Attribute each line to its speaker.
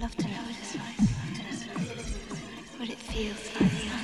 Speaker 1: love to know what it's like, what it feels like.